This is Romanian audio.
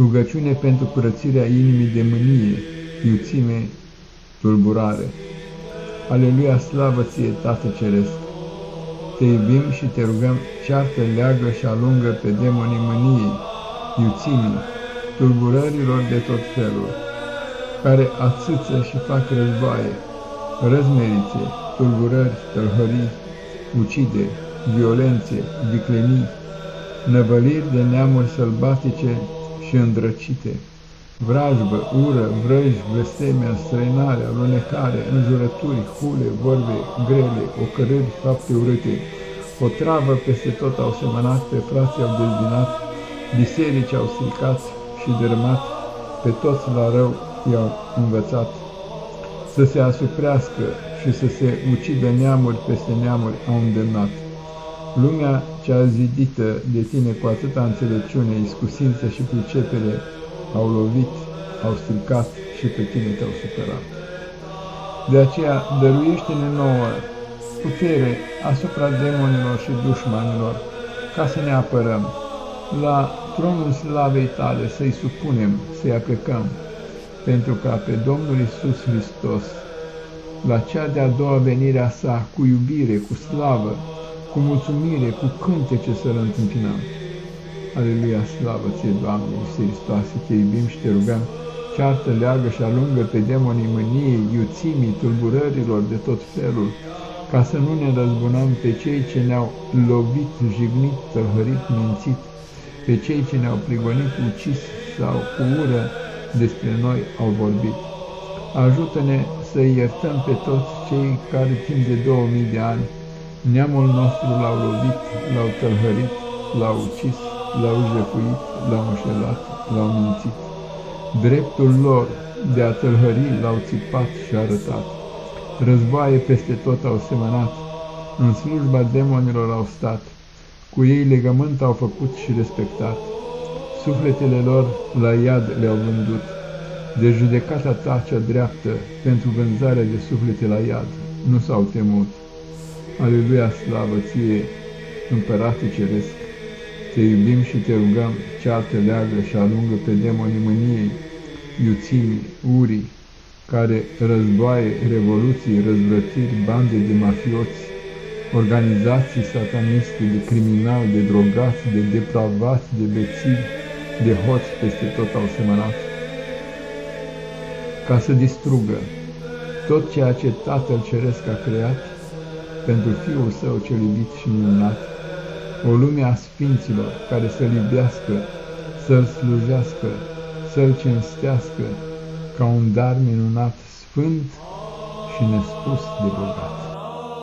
rugăciune pentru curățirea inimii de mânie, iuțime, tulburare. Aleluia, slavă ție, Tată Ceresc! Te iubim și te rugăm, ceartă, leagă și alungă pe demonii mâniei, iuțimii, tulburărilor de tot felul, care ațâță și fac războaie, răzmerițe, tulburări, tălhării, ucideri, violențe, viclenii, năvăliri de neamuri sălbatice și îndrăcite, vrajbă, ură, vrăji, blestemea, străinare, alunecare, înjurături, hule, vorbe grele, ocărâri, fapte urâte, o travă peste tot au semănat, pe frații au dezbinat, biserici au stricat și dărâmat, pe toți la rău i-au învățat. Să se asuprească și să se ucidă neamuri peste neamuri au îndemnat. Lumea cea zidită de tine cu atâta înțelepciune, iscusință și pricepere au lovit, au stricat și pe tine te-au supărat. De aceea dăruiește-ne nouă putere asupra demonilor și dușmanilor, ca să ne apărăm, la tronul slavei tale să-i supunem, să-i aplecăm, pentru ca pe Domnul Isus Hristos, la cea de-a doua venire a sa, cu iubire, cu slavă, cu mulțumire, cu cântece să-L întâmpinăm. Aleluia, slavă ție, Doamne, Iisus Hristoase, te iubim și te rugăm, ceartă, leagă și alungă pe demonii mâniei, iuțimii, tulburărilor de tot felul, ca să nu ne răzbunăm pe cei ce ne-au lovit, jignit, tălhărit, mințit, pe cei ce ne-au prigonit, ucis sau cu ură despre noi au vorbit. Ajută-ne să iertăm pe toți cei care timp de 2000 de ani neamul nostru l-au lovit, l-au tălhărit, l-au ucis, l-au jefuit, l-au înșelat, l-au mințit. Dreptul lor de a tălhări l-au țipat și arătat. Războaie peste tot au semănat, în slujba demonilor au stat, cu ei legământ au făcut și respectat. Sufletele lor la iad le-au vândut, de judecata ta cea dreaptă pentru vânzarea de suflete la iad nu s-au temut. Aleluia, slavă ție, împărate ceresc! Te iubim și te rugăm, ceartă leagă și alungă pe demonii mâniei, iuțimii, urii, care războaie, revoluții, răzvrătiri, bande de mafioți, organizații sataniste, de criminali, de drogați, de depravați, de bețivi, de hoți peste tot au semănat, ca să distrugă tot ceea ce Tatăl Ceresc a creat pentru Fiul Său cel iubit și minunat, o lume a sfinților care să-L iubească, să-L slujească, să-L cinstească ca un dar minunat, sfânt și nespus de bogat.